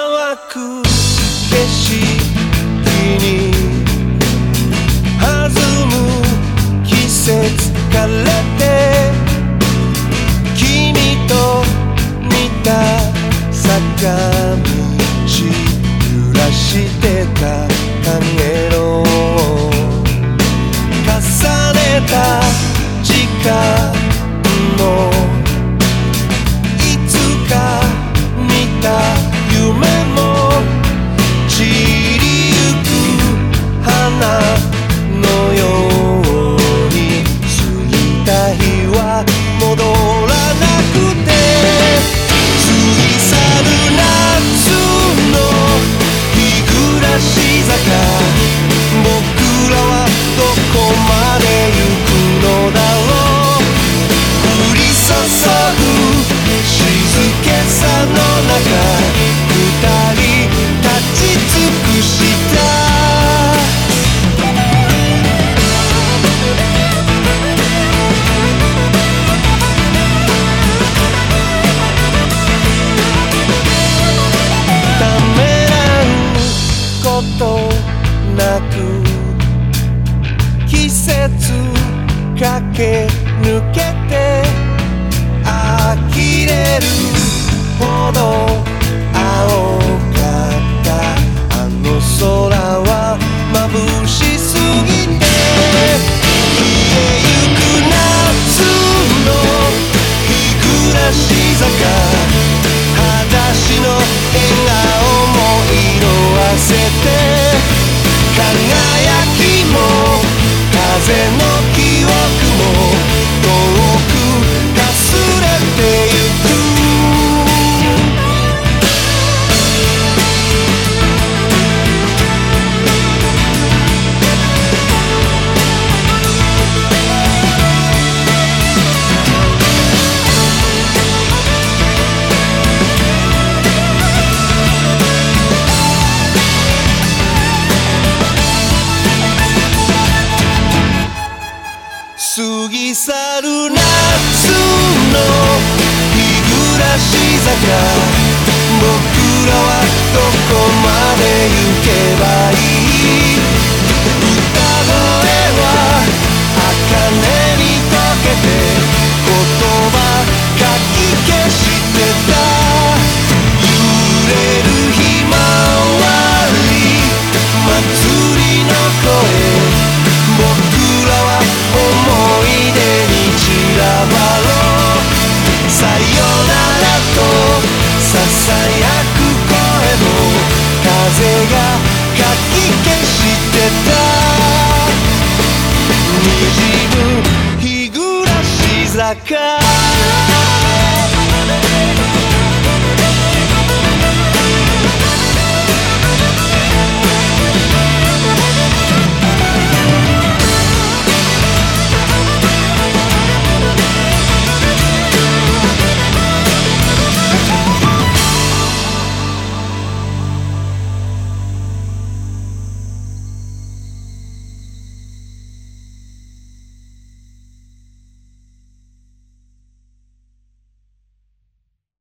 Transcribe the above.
乾く景色に弾む季節かれて君と似た坂道揺らしてた陽か重ねた時間坂季節駆け抜けて呆れる。去る夏の日暮らし坂。僕らはどこまで行けば I got.